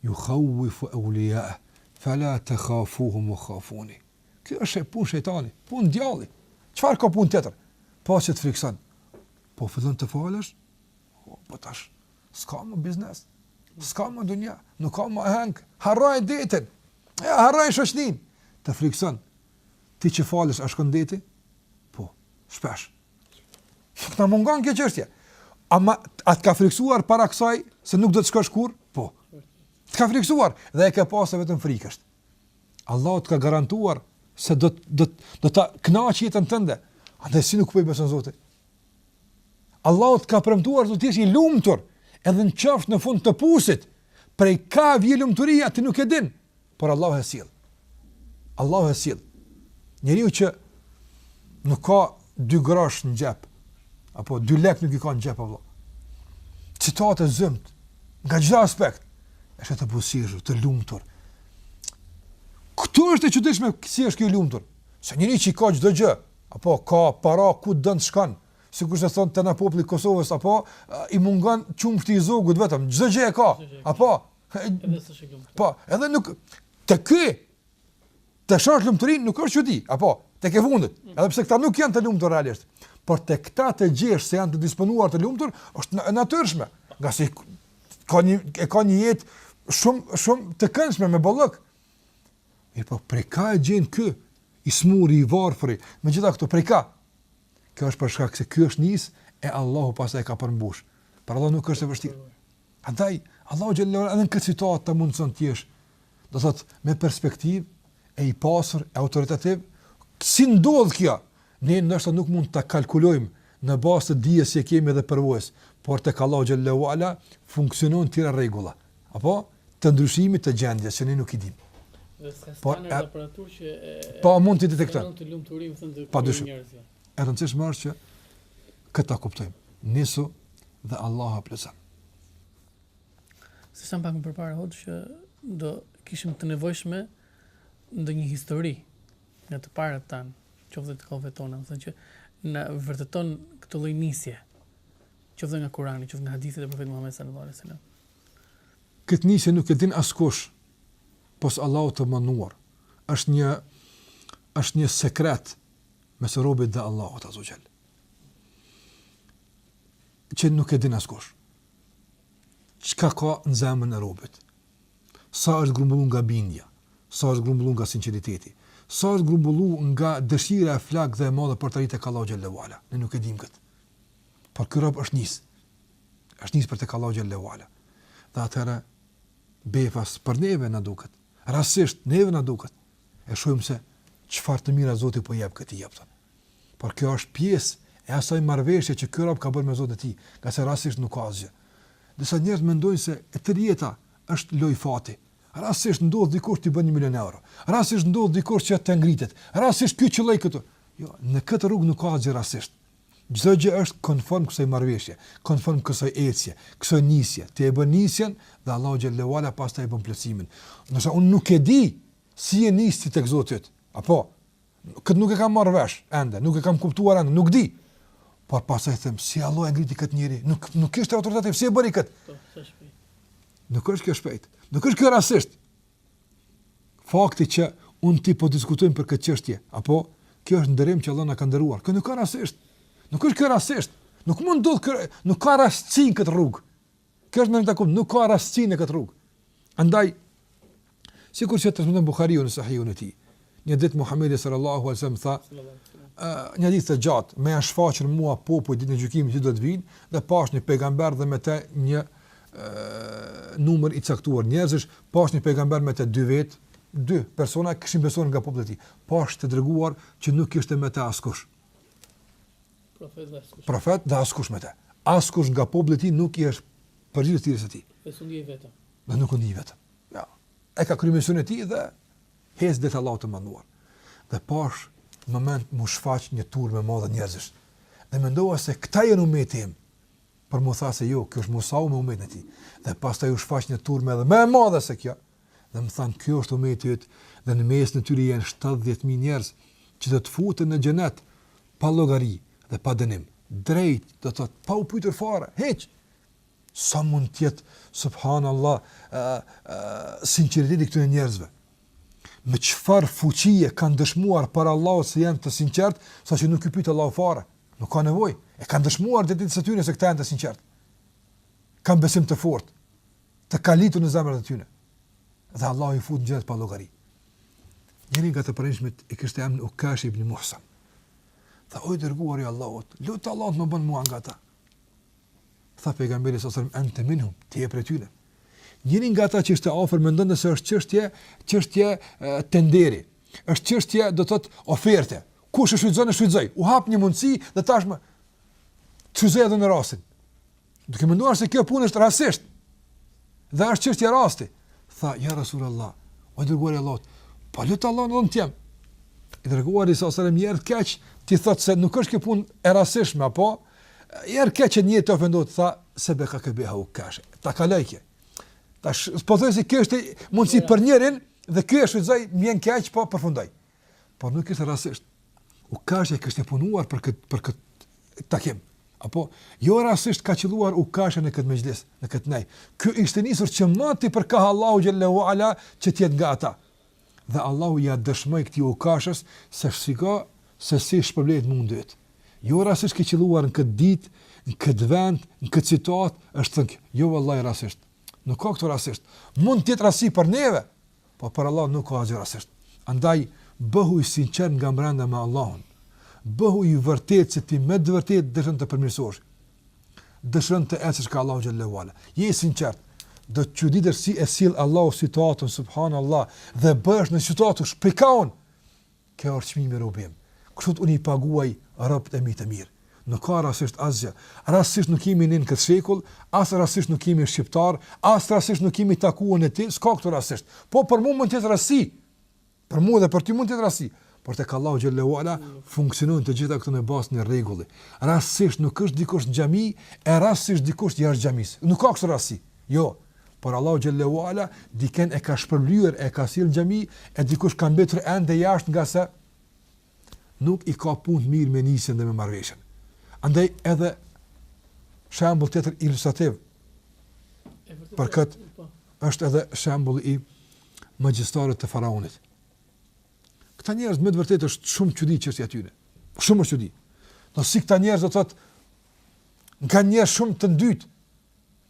yukhawif awliya fala takhafuhum khafuni Kjo është punë shejtani, punë djalli. Çfarë ka punë tjetër? Pos që të frikson. Po fillon të falesh? Po, po tash s'ka më biznes. S'ka më dunja, nuk ka më këngë. Harroje detin. Ja harroj shoqnin. Të frikson. Ti që falesh a shkon në deti? Po, shpesh. Nuk na mungon kjo çështje. Ama a të ka friksuar para kësaj se nuk do të shkosh kurr? Po. Të ka friksuar dhe e ke parë vetëm frikë është. Allahu të ka garantuar se do të do të do ta kënaqë jetën tënde. Andaj si nuk po i beson Zotit? Allahu të ka premtuar do të jesh i lumtur, edhe në qoftë në fund të pusit. Prej kah vje lumturia ti nuk e din, por Allahu e sjell. Allahu e sjell. Njeriu që nuk ka dy grosh në xhep. Apo dy lek nuk i ka në xhep apo. Situatë e zymtë nga çdo aspekt. E sheh të buzëqeshur, të lumtur. Ktu është e çuditshme si është ky i lumtur. Se njeriu që i ka çdo gjë, apo ka para ku don të shkon, sikurse thonë te na populli i Kosovës apo i mungon qumshti i zogut vetëm, çdo gjë e ka. Apo edhe nuk te ky Të shohësh lumturinë nuk është çudi, apo tek e fundit, edhe pse këta nuk janë të lumtur realisht, por tek këta të gjesh se janë të disponuar të lumtur, është e natyrshme, ngase ka një ka një jetë shumë shumë të këndshme me bollëk. Mirëpo, prej kah e gjen ky, i smuri, i varfëri, me gjitha këto, prej kah. Kjo është për shkak se ky është nis, e Allahu pastaj ka përmbush. Për Allahun nuk është e vështirë. Andaj, Allahu xhel-le ue ala edhe në këtë situatë të mundëson të jesh, do thot, me perspektivë, e i pasur, e autoritativ, si ndodh kjo, ne ndoshta nuk mund ta kalkulojmë në bazë të dijes që e kemi dhe përvojës, por tek Allahu xhel-le ue ala, funksionojnë tjera rregulla, apo të ndryshimit të gjendjes, që ne nuk i dimë. Dhe se standard po, aparatur që... E, po, mund ta detektojmë. Lumturinë, thënë te këta njerëz. E rëndësishme është që këtë ta kuptojmë. Nisu dhe Allahu e plotëson. Se sa pak më përpara thashë që do kishim të nevojshme ndonjë histori nga të parët tan, qoftë të kohëve tona, do të thotë që na vërteton këtë lloj nisje, qoftë nga Kurani, qoftë nga hadithet e profetit Muhamedit sallallahu alaihi wasallam. Këtë nisje nuk e din askush pos Allahut të Madhëruar. Është një është një sekret mes robit dhe Allahut azze ue xhel. Që nuk e din askush. Çka ka në zemrën e robit? Sa është grumbullu nga bindja, sa është grumbullu nga sinqeriteti, sa është grumbullu nga dëshira e flaktë dhe e madhe për të arritë tek Allahu xhel-le ue ala. Ne nuk e dim kët. Por ky rob është nis. Është nis për tek Allahu xhel-le ue ala. Dhe atëherë befas për neve na duket. Rastësisht neve na duket e shohim se çfarë të mira Zoti po jep këtij, i jep tan. Por kjo është pjesë e asaj marrëveshje që ky rob ka bërë me Zotin e tij, ngase rastësisht nuk ka asgjë. Disa njerëz mendojnë se e tërë jeta është lojë fati. Rastësisht ndodh dikush t'i bën 1 milion euro. Rastësisht ndodh dikush që të ngritet. Rastësisht ky qëlloi këtu. Jo, në këtë rrugë nuk ka asgjë rastësisht. Çdo gjë është konform kësaj marrëveshje, konform kësaj ecje, kësaj nisje. Ti e bën nisjen dhe Allahu xhel-le ue ala pastaj e bën plotësimin. Do të thotë unë nuk e di si e nisi tek Zoti, apo këtë nuk e kam marrë vesh ende, nuk e kam kuptuar ende, nuk di. Por pastaj them si Allahu e ngriti këtë njeri, nuk nuk kishte autoritet, si e bëri kët? Nuk është kjo shpejt. Nuk është kjo rastisht. fakti që unë e ti po diskutojmë për këtë çështje, apo kjo është nderim që Allah na ka nderuar. Kjo nuk ka rastisht. Nuk është kjo rastisht. Nuk mund të ketë, nuk ka rastësi në këtë rrugë. Kjo është ndonjë takim, nuk ka rastësi në këtë rrugë. Andaj sikur që transmeton Buhariu në Sahihun e tij, Një ditë Muhamedi sallallahu alaihi wasallam tha, një hadith të gjatë, më janë shfaqur mua popuj ditën e gjykimit që do të vinë dhe pash një pejgamber dhe me të një numër i caktuar njerëzish, pash një pejgamber me të dy vet, dy persona që kishin besuar nga populli i tij. Pash të dërguar që nuk kishte me të askush. Profet dhe askush. Profet dhe askush me të. Askush nga populli i tij nuk i është përgjigjur thirrjes së tij. Ai s'u ndje vetëm. Dhe nuk u ndje vetëm. Ja. Ai ka kryer misionin e tij dhe Ecë drejt Allahut të Madhëruar. Dhe pas një momenti mu shfaq një turmë e madhe njerëzish. Dhe mendova se këta janë ummeti im. Por m'u tha se jo, kjo është Musau me ummetin e tij. Dhe pastaj u shfaq një turmë edhe më e madhe se kjo. Dhe më thanë, ky është ummeti yt dhe në mesin e tyre janë 70000 njerëz që do të futen në xhenet pa llogari dhe pa dënim. Drejt, do të thotë pa u pyetur fare, hiç. Sa mund të jetë subhanallah sinqeriteti i këtyre njerëzve? Me çfarë fuqie kanë dëshmuar para Allahut se janë të sinqertë, saqë nuk i pyet Allahu fare, nuk ka nevojë. E kanë dëshmuar te jetës së tyre se këta janë të sinqertë. Kan besim të fortë, të kalitur në zemrat e tyre. Dhe Allahu i fut në xhenet pa llogari. Njëri nga të pranishmit i kishte emrin Ukash ibn Mihsan. Tha o i dërguari i Allahut, lute Allahun të më bën mua nga ata. Tha pejgamberi alejhi selam ente minhum, ti je prej tyre. Njëri nga ata që ishte afër mendonte se është çështje, çështje tenderi. Është çështje do të thotë oferte. Kush e shfrytëzon e shfrytëzoi. U hap një mundësi dhe tashmë shfrytëzoje edhe ti rastin. Duke menduar se kjo punë është rastësisht. Dhe është çështje rasti. Tha ja Rasulullah, o i dërguari i Allahut, po lute Allahun edhe ti. Të dërguarit alejhi selam i erdhi keq, t'i thotë se nuk është kjo punë e rastësishme apo I erdh keq që ta ofendojë tha, sebekake biha Ukashe, ta kaloi ky. Tash... po thuaj se kjo ishte një mundësi për njërin, dhe ky e shfrytëzoi, mjen ke aqë, po përfundoj. Por nuk ishte rastësisht. Ukashe kishte punuar për këtë, për këtë takim. Apo, jo rastësisht ka qëlluar Ukashe në këtë mexhlis, në këtë ndejë. Ky ishte nisur që moti për ka Allahu xhelle ue ala që të jetë nga ata. Dhe Allahu ia dëshmoi këtij Ukashës se shiko se si shpërblehet mundi yt. Jo rastësisht ke qëlluar në këtë ditë, në këtë vend, në këtë situatë, është thënë kjo. Jo vallahi rastësisht. Nuk ka këtu rastësisht. Mund të jetë rastësi për neve, po për Allahun nuk ka asgjë rastësisht. Andaj bëhu i sinqertë nga brenda me Allahun. Bëhu i vërtetë se ti me të vërtetë dëshon të përmirësohesh. dëshiron të ecësh ka Allahu xhelle ue ala. Je i sinqertë. Do të çuditesh si e sjell Allahu situatën subhanallahu dhe bëhesh në situatë të shikosh. Ky është çmimi robi im. Kështu unë i paguaj robt e mi të mirë. Nuk ka rasisht asgjë. Rasisht nuk jemi në këtë shekull, as rasisht nuk jemi shqiptarë, as rasisht nuk jemi takuar unë e ti, s'ka këtu rasisht. Po për mua mund të jetë rasti. Për mua dhe për ty mund të jetë rasti, por tek Allahu xhelle ue ala funksionojnë të gjitha këto në bazë të një rregulli. Rastësisht nuk është dikush në xhami, e rastësisht dikush jashtë xhamisë. Nuk ka kështu rasti. Jo. Por Allahu xhelle ue ala dikënd e ka shpërblyer, e ka sill në xhami, e dikush ka mbetur ende jashtë ngase nuk i ka punët mirë me nisën dhe me marrëveshjen. Andaj edhe shembull tjetër ilustrativ për këtë po është edhe shembulli i magjistarëve të faraonit. Këta njerëz me të vërtetë është shumë çudi çështja e tyre. Shumë është çudi. Do si këta njerëz do thotë nga njerëz shumë të ndytë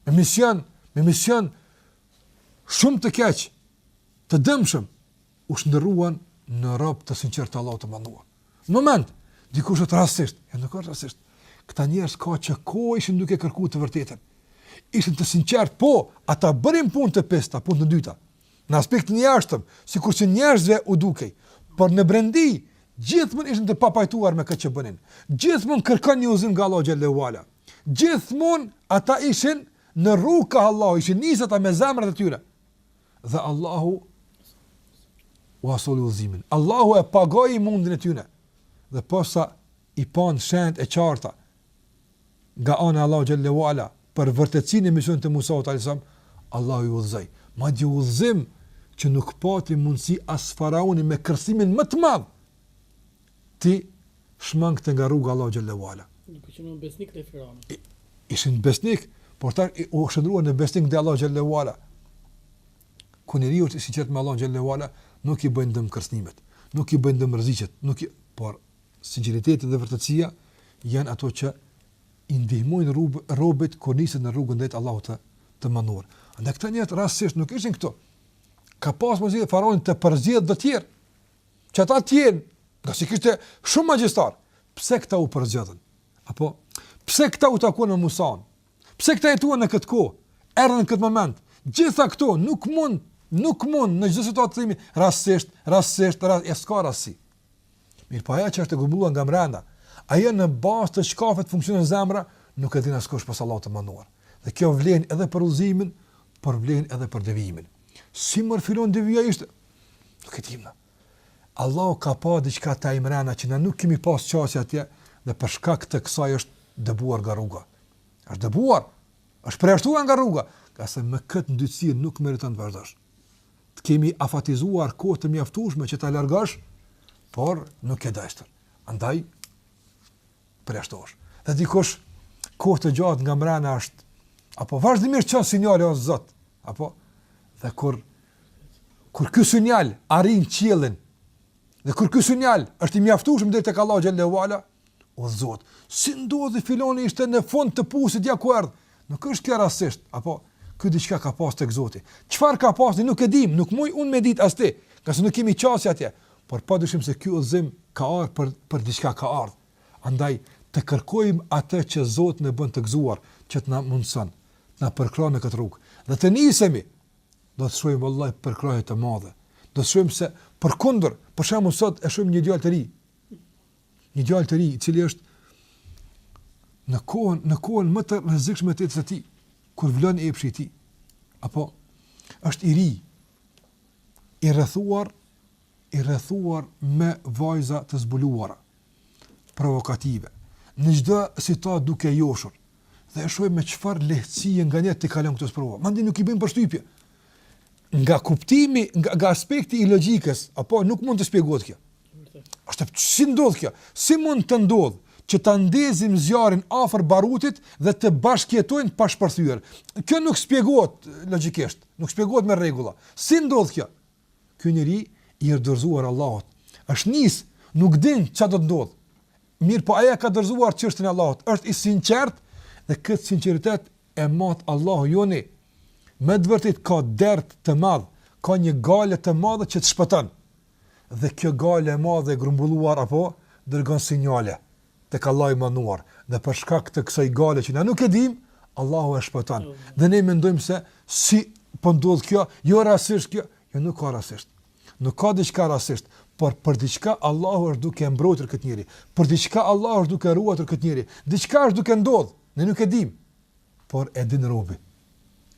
me mision, me mision shumë të keq, të dëmshëm u shndërruan në robër të sinqertë të Allahut të madhëruar. Në moment, dikush thotë rastësisht, e nuk është rastësisht. Këta njerëz ka që ko ishin duke kërku të vërtetën. Ishin të sinqertë, po, ata bënin punë të pista, punë të ndyta. Në aspektin e jashtëm, sikurse njerëzve u dukej, por në brendi, gjithmonë ishin të papajtuar me këtë që bënin. Gjithmonë kërkonin udhëzim nga Allahu xhelle ue ala. Gjithmonë ata ishin në rrugë ka Allahu, ishin nisë ata me zemrat e tyre. Dhe Allahu ua soli udhëzimin. Allahu e pagoi mundin e tyre. Dhe posa i panë shenjat e qarta nga ana e Allahut xhelle ue ala për vërtetësinë e misionit të Musa alejhi selam, Allahu i udhëzoi. Madje udhëzim që nuk pati mundësi as faraoni me kërcënimin më të madh t'i shmangte nga rruga e Allahut xhelle ue ala. Nuk ishin më besnikë të Firaunit. Ishin besnikë, por ata u shndërruan në besnikë të Allahut xhelle ue ala. Kur njeriu është i sigurt me Allahun xhelle ue ala, nuk i bën dëm kërcënimet, nuk i bën dëm rreziqet, nuk i por sinqeriteti dhe vërtetësia janë ato që i ndihmojnë robët kur nisen në rrugën drejt Allahut të, të madhëruar. Andaj këta njerëz rastësisht nuk ishin këtu. Ka pas mundësi faraoni të përzgjedhë të tjerë. që ata të jenë, ngase kishte shumë magjistarë, pse këta u përzgjodhën? Apo, pse këta u takuan me Musanë? Pse këta jetuan në këtë kohë? Erdhën në këtë moment? Gjitha këto nuk mund, nuk mund në çdo situatë të themi, rastësisht, rastësisht, rastësisht, e s'ka rastësi. Mirëpo po ajo që është e grumbulluar nga mrenda, ajo në bazë të çkafit funksionon zemra, nuk e din askush pos Allahut të madhëruar. Dhe kjo vlen edhe për udhëzimin, por vlen edhe për devijimin. Si more filani devijoi ishte? Nuk e dimë na. Allahu ka pa diçka te ai mrena që na nuk kemi pas qasje atje dhe për shkak të kësaj është dëbuar nga rruga. Është dëbuar, është përjashtuar nga rruga, ngase me këtë ndytësi nuk meriton të vazhdosh. Të kemi afatizuar kohë të mjaftueshme që ta largosh, por nuk e deshte. Andaj përjashtohesh. Dhe dikush kohë të gjatë nga mrena është apo vazhdimisht çon sinjale o Zot, apo dhe kur kur ky sinjal arrin qiellin dhe kur ky sinjal është i mjaftueshëm deri tek Allahu xhelle ue ala, o Zot, si ndodhi filani ishte në fund të pusit ja ku erdhi. Nuk është kjo rastisht, apo ky diçka ka pas tek Zoti. Çfarë ka pas ne nuk e dimë, nuk muj unë me ditë as ti, ngase nuk kemi qasje atje. Por padyshim se ky udhëzim ka ardhur për për diçka ka ardhur. Andaj të kërkojmë atë që Zoti na bën të gëzuar, që të na mundson, të na përkrahë në këtë rrugë. Dhe të nisemi, do të shohim vallahi përkrahje të madhe. Do të shohim se përkundër, për shembull sot e shohim një djalë të ri, Një djalë të ri, i cili është në kohën në kohën më të rrezikshme të jetës së tij, kur vlon epshi i tij. Apo është i ri, i rrethuar, i rrethuar me vajza të zbuluara, provokative. Në çdo situatë duke joshur dhe e shohim me çfarë lehtësie nga ne të kalon këto sprova. Madje nuk i bëjnë përshtypje. Nga kuptimi, nga, nga aspekti i logjikës, apo nuk mund të shpjegohet kjo. Është si ndodh kjo? Si mund të ndodhë që ta ndezim zjarrin afër barutit dhe të bashkjetojnë pa shpërthyër? Kjo nuk shpjegohet logjikisht, nuk shpjegohet me rregulla. Si ndodh kjo? Ky njeri i dorëzuar Allahut është nisë, nuk din çka do të ndodhë. Mirëpo ai ia ka dorëzuar çështjen Allahut, është i sinqertë dhe këtë sinqeritet e mat Allahu joni me të vërtetë ka dert të madh ka një qalë të madhe që të shpëton dhe kjo qalë e madhe e grumbulluar apo dërgon sinjale te Allahu i madhëruar dhe për shkak të kësaj qale që ne nuk e dim Allahu e shpëton dhe ne mendojmë se si po ndodh po kjo jo rastësisht kjo jo nuk ka rastësisht nuk ka diçka rastësisht por për diçka Allahu është duke mbrojtur këtë njeri, për diçka Allahu është duke ruajtur këtë njeri, diçka është duke ndodhur. Ne nuk e dimë, por e din robi.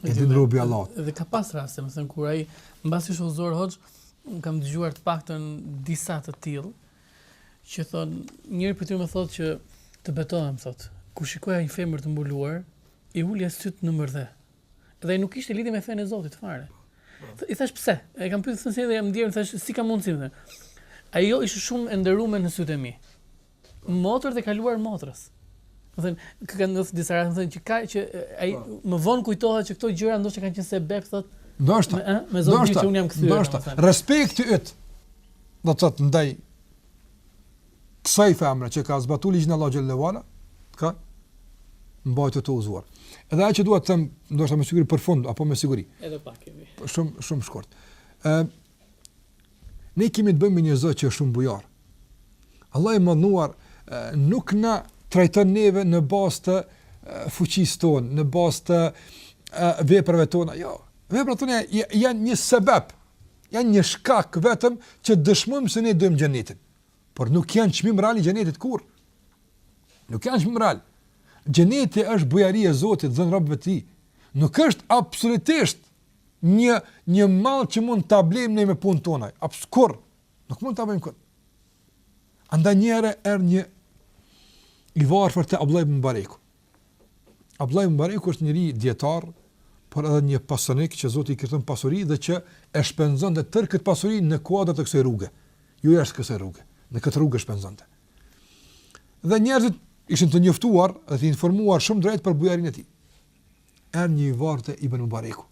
E din robi i Allahut. Dhe ka pas raste, më thënë, kur ai mbasi shoqëror hoxhë, unë kam dëgjuar të paktën disa të tillë që thonë, njëri prej tyre më thotë që të betohem, thotë, kur shikoja një femër të mbuluar, i ulja sytë në mërdhe. Dhe ai nuk kishte lidhje me fenë e Zotit fare. I thashë pse? E kam pyetur se jam ndjerë, thashë si ka mundësi më. Ajo ishte shumë e nderuar në sytë e mi. Motër të kaluar motrës. Domethënë, ka kanë ndodhur disa raste thonë që ka që ai po. më vonë kujtohet që këto gjëra ndoshta kanë qenë sebeb thotë. Ndoshta. Me, me zonë që unë jam kthyer. Ndoshta. Respekti yt. Do të thotë ndaj kësaj femre që ka zbatuar ligjin e Allahu xhel-le ue ala, ka mbajtë të uzuar. Edhe ajo që dua të them, ndoshta me siguri për fund apo me siguri. Edhe pak kemi. Po, shumë shumë shkurt. Ë, Ne kemi të bëjmë me një Zot që është shumë bujar. Allahu i madhëruar nuk na trajton neve në bazë të fuqisë tonë, në bazë të veprave tona. Jo, veprat tona janë një sebep, janë një shkak vetëm që dëshmojnë se ne dojmë xhenetin. Por nuk janë çmim real i xhenetit kurrë. Nuk janë çmim real. Xheneti është bujari e Zotit, dhënë robëve të tij. Nuk është absolutisht një një mall që mund ta blejmë ne me punën tonë. Absolut nuk mund ta blejmë këtë. Andaj një herë erdh një i varfër te Abdullah ibn Mubareku. Abdullah ibn Mubareku është njeri dijetar, por edhe një pasanik që Zoti i ka dhënë pasuri dhe që e shpenzonte tërë këtë pasuri në kuadrë të kësaj rruge. Jo jashtë kësaj rruge, në këtë rrugë shpenzonte. Dhe njerëzit ishin të njoftuar dhe të informuar shumë drejt për bujarinë e tij. Erdh një i varfër te Ibn Mubareku.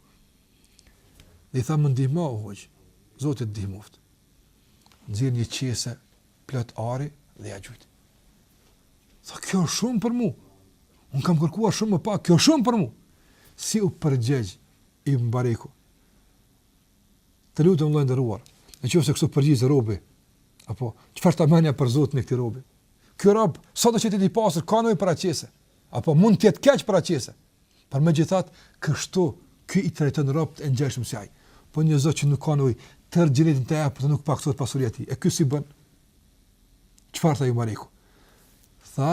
Dhe i tha më ndihma o hoxhë, Zoti të ndihmoftë. Nxjerr një qese, plot ari dhe ia gjujt. Tha, kjo është shumë për mu. Unë kam kërkuar shumë më pak, kjo është shumë për mu. Si u përgjegjë Ibn Mubareku? Të lutem vëllai i nderuar, nëse kështu përgjigjet robi, apo çfarë ta merr mendja për Zotin e këtij robi? Ky rob, sado që të jetë i pasur, ka nevojë për atë qese, apo mund t'i vijë keq për atë qese. Por megjithatë, kështu ky i trajton robtë e ngjashëm si ai. Po një Zot që nuk ka nevojë tërë xhenetin ta jap e nuk paksohet pasuria e tij. E ky si bën? Çfarë tha Ibn Mubareku? Tha,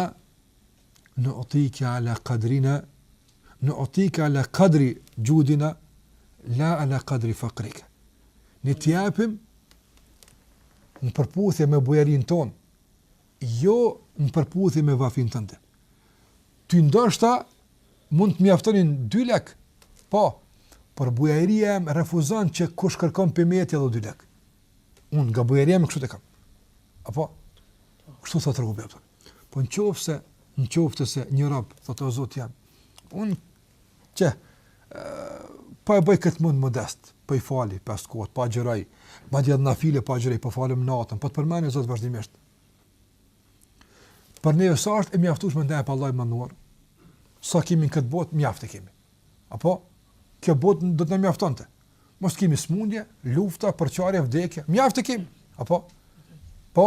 Nu'tike ala kadrina, nu'tike ala kadri xhudina, la ala kadri fakrike. Ne të japim në përputhje me bujarinë tonë, jo në përputhje me varfërinë tënde. Ty ndoshta mund të mjaftonin dy lek, po, por bujaria eme refuzon që kush kërkon prej meje t'i hedh dy lek. Unë nga bujaria eme kështu të kam. Apo, kështu thot rëgubja pëtën. Po në qoftë se, në qoftë se një rob, thotë o Zoti jem, unë qe, po e bëj këtë mund modest, po i fali pesë kohët, po agjëroj, madje edhe nafile po agjëroj, po falem natën, po të përmendi Zot vazhdimisht. Për neve sa është e mjaftueshme ndaj pasha Allahun e madhëruar, sa kemi në këtë botë, mjaft e kemi. Apo kjo botë do të na mjaftonte. Mos kemi smundje, lufta, përçarje, vdekje. Mjaft e kemi. Apo po,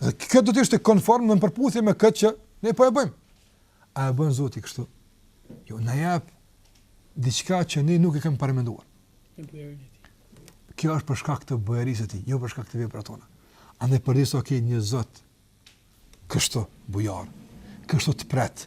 dhe kjo do të ishte konform në përputhje me këtë që ne po e bëjmë. A e bën Zoti kështu? Jo, na jap diçka që ne nuk e kemi paramenduar. Kjo është për shkak të bujarisë së tij, jo për shkak të veprat tona. Andaj përderisa ke një Zot kështu bujar, kështu të pret,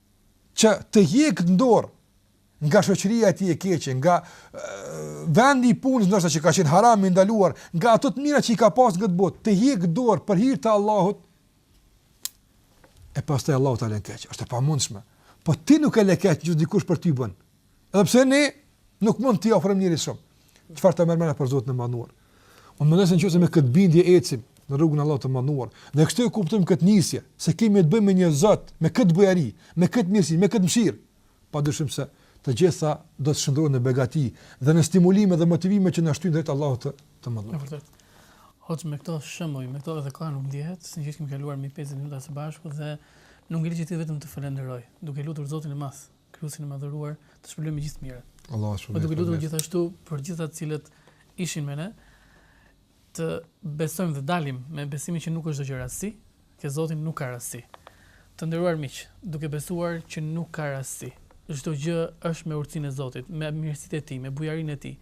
që ta hjek dorë nga shoqëria e tij e keqe, nga vendi i punës ndoshta që ka qenë haram i ndaluar, nga ato të mira që i ka pas në këtë botë, ta hjek dorë për hir të Allahut. E pastaj Allahu ta lën keq, është e pamundshme. Po ti nuk e lë keq, kur dikush për ty bën. Edhe pse ne nuk mund t'i ofrojmë njeriut shumë. Çfarë të mendojmë për Zotin e Madhëruar? Unë mendoj se në qoftë se me këtë bindje ecim në rrugën e Allahut të Madhëruar, dhe kështu e kuptojmë këtë nisje, se kemi të bëjmë me një Zot, me këtë bujari, me këtë mirësi, me këtë mëshirë, pa dyshim se të gjitha do të shndërrohen në begati dhe në stimulime dhe motivime që na shtyjnë drejt Allahut të, të Madhëruar. Hoxhë me këto shembuj, me këto edhe koha nuk ndihet, sinqerisht kemi kaluar mbi 50 minuta së bashku dhe nuk ngeli gjë tjetër vetëm të falenderoj, duke lutur Zotin e Madh, Krijuesin e Madhëruar të shpërblejë me gjithë të mirat. Allahu të shpërbleftë. Dhe duke lutur gjithashtu për gjithë ata të cilët ishin me ne, të besojmë dhe dalim me besimin që nuk është çdo gjë rasti, që Zoti nuk ka rasti. Të nderuar miq, duke besuar që nuk ka rasti, çdo gjë është me urtësinë e Zotit, me mirësitë e Tij, me bujarinë e Tij.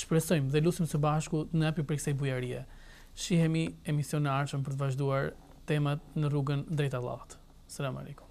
Shpresojmë dhe lusim së bashku të na japë prej kësaj bujarie. Shihemi emisionin e ardhshëm për të vazhduar temat në rrugën drejt Allahut. Selam alejkum.